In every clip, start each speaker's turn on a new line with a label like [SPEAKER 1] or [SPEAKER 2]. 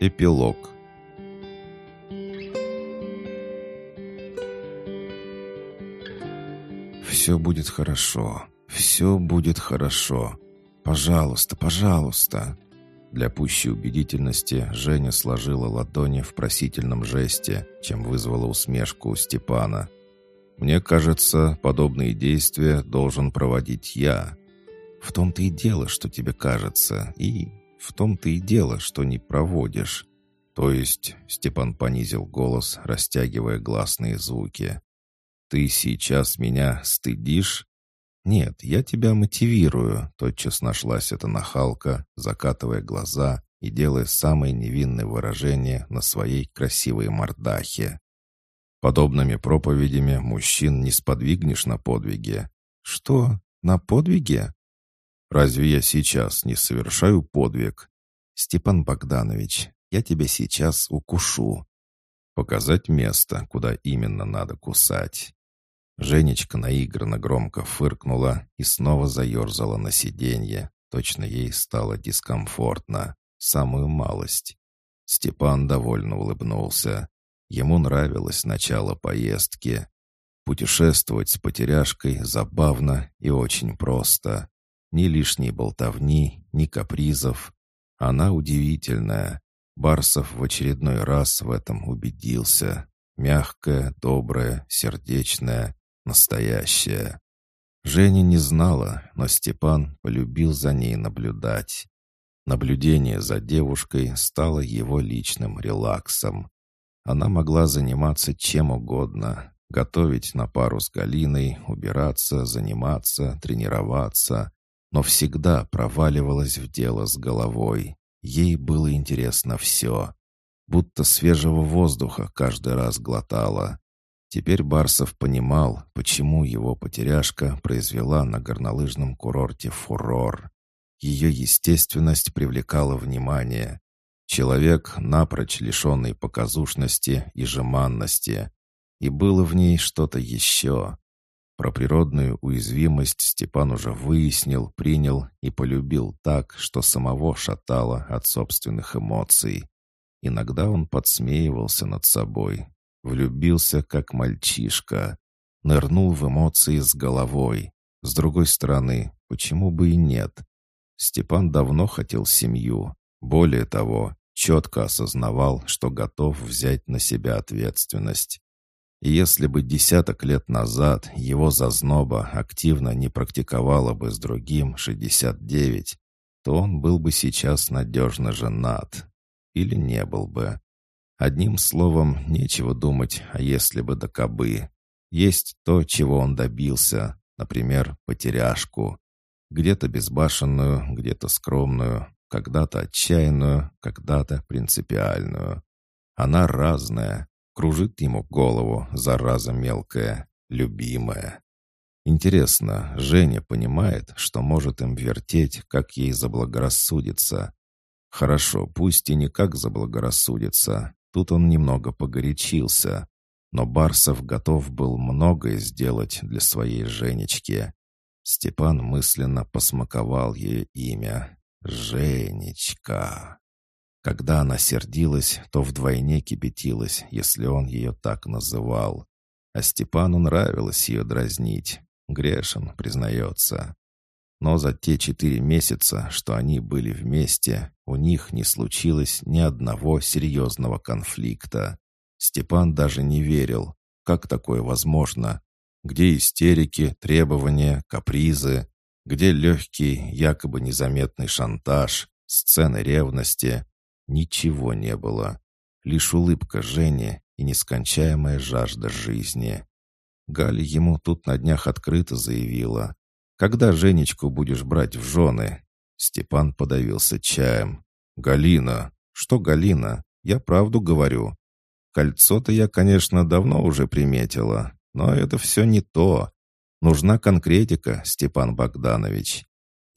[SPEAKER 1] Эпилог «Все будет хорошо, все будет хорошо. Пожалуйста, пожалуйста!» Для пущей убедительности Женя сложила ладони в просительном жесте, чем вызвала усмешку у Степана. «Мне кажется, подобные действия должен проводить я. В том-то и дело, что тебе кажется, и в том-то и дело, что не проводишь. То есть, Степан понизил голос, растягивая гласные звуки. Ты сейчас меня стыдишь? Нет, я тебя мотивирую, тотчас нашлась эта нахалка, закатывая глаза и делая самое невинное выражение на своей красивой мордахе. Подобными проповедями мужчин не сподвигнешь на подвиге. Что? На подвиге? Разве я сейчас не совершаю подвиг? Степан Богданович, я тебя сейчас укушу. Показать место, куда именно надо кусать. Женечка наигранно громко фыркнула и снова заерзала на сиденье. Точно ей стало дискомфортно. Самую малость. Степан довольно улыбнулся. Ему нравилось начало поездки. Путешествовать с потеряшкой забавно и очень просто. Ни лишней болтовни, ни капризов. Она удивительная. Барсов в очередной раз в этом убедился. Мягкая, добрая, сердечная, настоящая. Женя не знала, но Степан полюбил за ней наблюдать. Наблюдение за девушкой стало его личным релаксом. Она могла заниматься чем угодно, готовить на пару с Галиной, убираться, заниматься, тренироваться, но всегда проваливалась в дело с головой. Ей было интересно все. Будто свежего воздуха каждый раз глотала. Теперь Барсов понимал, почему его потеряшка произвела на горнолыжном курорте фурор. Ее естественность привлекала внимание. Человек, напрочь лишенный показушности и жеманности. И было в ней что-то еще. Про природную уязвимость Степан уже выяснил, принял и полюбил так, что самого шатало от собственных эмоций. Иногда он подсмеивался над собой, влюбился как мальчишка, нырнул в эмоции с головой. С другой стороны, почему бы и нет? Степан давно хотел семью. Более того, четко осознавал, что готов взять на себя ответственность. Если бы десяток лет назад его зазноба активно не практиковала бы с другим 69, то он был бы сейчас надежно женат. Или не был бы. Одним словом, нечего думать, а если бы до кобы. Есть то, чего он добился, например, потеряшку. Где-то безбашенную, где-то скромную, когда-то отчаянную, когда-то принципиальную. Она разная, Кружит ему голову, зараза мелкая, любимая. Интересно, Женя понимает, что может им вертеть, как ей заблагорассудится. Хорошо, пусть и не как заблагорассудится. Тут он немного погорячился. Но Барсов готов был многое сделать для своей Женечки. Степан мысленно посмаковал ее имя. «Женечка». Когда она сердилась, то вдвойне кипятилась, если он ее так называл. А Степану нравилось ее дразнить. Грешен, признается. Но за те четыре месяца, что они были вместе, у них не случилось ни одного серьезного конфликта. Степан даже не верил, как такое возможно. Где истерики, требования, капризы? Где легкий, якобы незаметный шантаж, сцены ревности, Ничего не было. Лишь улыбка Жени и нескончаемая жажда жизни. Галя ему тут на днях открыто заявила. «Когда Женечку будешь брать в жены?» Степан подавился чаем. «Галина! Что Галина? Я правду говорю. Кольцо-то я, конечно, давно уже приметила, но это все не то. Нужна конкретика, Степан Богданович.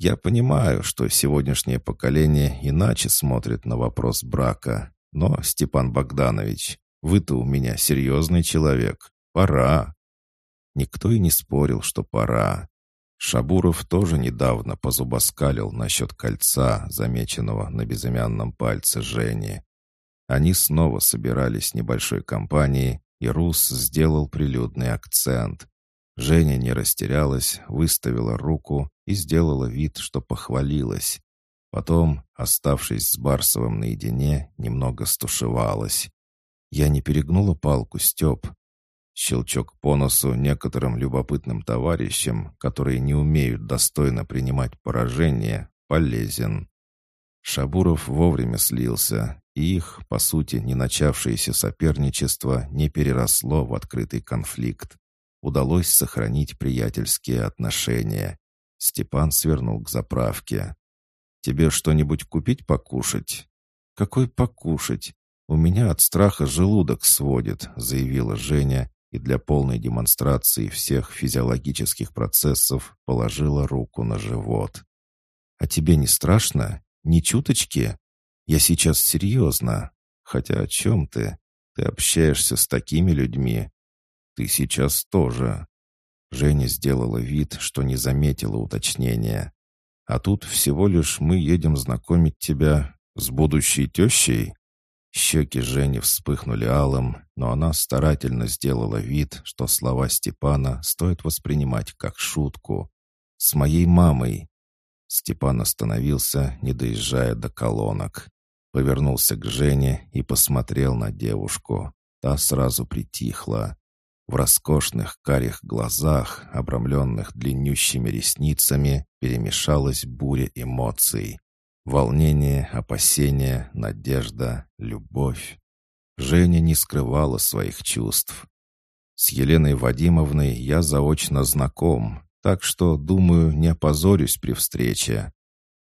[SPEAKER 1] Я понимаю, что сегодняшнее поколение иначе смотрит на вопрос брака. Но, Степан Богданович, вы-то у меня серьезный человек. Пора. Никто и не спорил, что пора. Шабуров тоже недавно позубоскалил насчет кольца, замеченного на безымянном пальце Жени. Они снова собирались небольшой компанией, и Рус сделал прилюдный акцент. Женя не растерялась, выставила руку и сделала вид, что похвалилась. Потом, оставшись с Барсовым наедине, немного стушевалась. «Я не перегнула палку, Степ». Щелчок по носу некоторым любопытным товарищам, которые не умеют достойно принимать поражение, полезен. Шабуров вовремя слился, и их, по сути, не начавшееся соперничество не переросло в открытый конфликт. Удалось сохранить приятельские отношения. Степан свернул к заправке. «Тебе что-нибудь купить покушать?» «Какой покушать? У меня от страха желудок сводит», заявила Женя и для полной демонстрации всех физиологических процессов положила руку на живот. «А тебе не страшно? Ни чуточки? Я сейчас серьезно. Хотя о чем ты? Ты общаешься с такими людьми. Ты сейчас тоже». Женя сделала вид, что не заметила уточнения. «А тут всего лишь мы едем знакомить тебя с будущей тещей?» Щеки Жени вспыхнули алым, но она старательно сделала вид, что слова Степана стоит воспринимать как шутку. «С моей мамой. Степан остановился, не доезжая до колонок. Повернулся к Жене и посмотрел на девушку. Та сразу притихла. В роскошных карих глазах, обрамленных длиннющими ресницами, перемешалась буря эмоций. Волнение, опасение, надежда, любовь. Женя не скрывала своих чувств. С Еленой Вадимовной я заочно знаком, так что, думаю, не опозорюсь при встрече.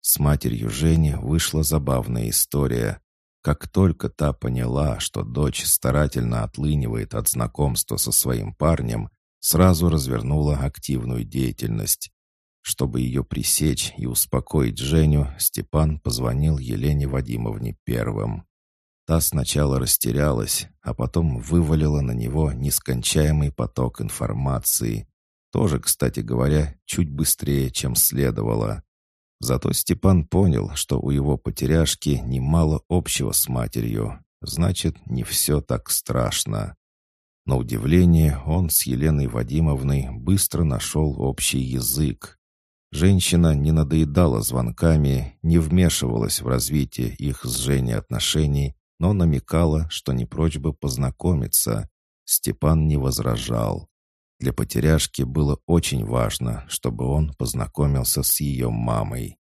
[SPEAKER 1] С матерью Жени вышла забавная история. Как только та поняла, что дочь старательно отлынивает от знакомства со своим парнем, сразу развернула активную деятельность. Чтобы ее пресечь и успокоить Женю, Степан позвонил Елене Вадимовне первым. Та сначала растерялась, а потом вывалила на него нескончаемый поток информации, тоже, кстати говоря, чуть быстрее, чем следовало. Зато Степан понял, что у его потеряшки немало общего с матерью. Значит, не все так страшно. На удивление, он с Еленой Вадимовной быстро нашел общий язык. Женщина не надоедала звонками, не вмешивалась в развитие их с Женей отношений, но намекала, что не прочь бы познакомиться. Степан не возражал. Для потеряшки было очень важно, чтобы он познакомился с ее мамой.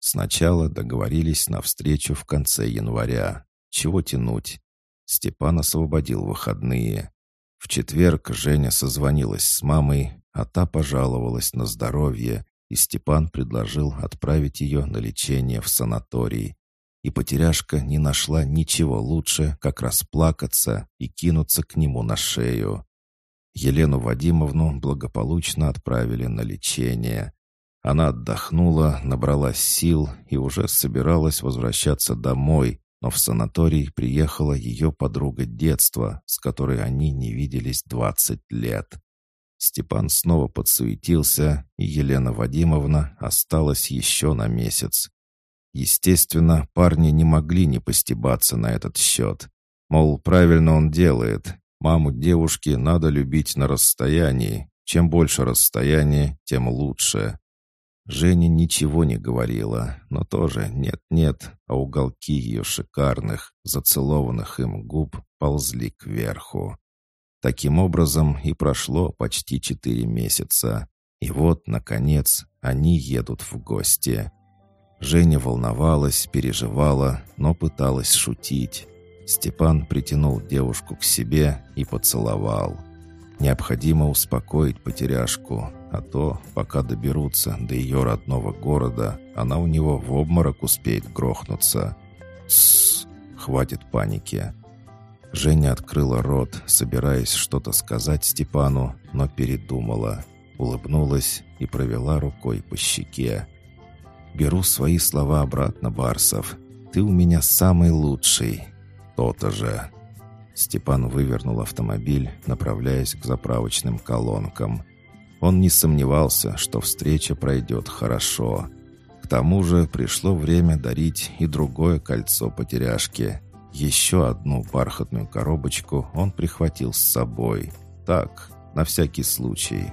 [SPEAKER 1] Сначала договорились на встречу в конце января. Чего тянуть? Степан освободил выходные. В четверг Женя созвонилась с мамой, а та пожаловалась на здоровье, и Степан предложил отправить ее на лечение в санаторий. И потеряшка не нашла ничего лучше, как расплакаться и кинуться к нему на шею. Елену Вадимовну благополучно отправили на лечение. Она отдохнула, набралась сил и уже собиралась возвращаться домой, но в санаторий приехала ее подруга детства, с которой они не виделись 20 лет. Степан снова подсуетился, и Елена Вадимовна осталась еще на месяц. Естественно, парни не могли не постебаться на этот счет. Мол, правильно он делает, Маму девушки надо любить на расстоянии. Чем больше расстояние, тем лучше. Женя ничего не говорила, но тоже нет-нет, а уголки ее шикарных, зацелованных им губ ползли кверху. Таким образом и прошло почти четыре месяца. И вот, наконец, они едут в гости. Женя волновалась, переживала, но пыталась шутить. Степан притянул девушку к себе и поцеловал. Необходимо успокоить потеряшку, а то, пока доберутся до ее родного города, она у него в обморок успеет грохнуться. Тссс, хватит паники. Женя открыла рот, собираясь что-то сказать Степану, но передумала, улыбнулась и провела рукой по щеке. «Беру свои слова обратно, Барсов. Ты у меня самый лучший. «То-то же». Степан вывернул автомобиль, направляясь к заправочным колонкам. Он не сомневался, что встреча пройдет хорошо. К тому же пришло время дарить и другое кольцо потеряшки. Еще одну бархатную коробочку он прихватил с собой. Так, на всякий случай.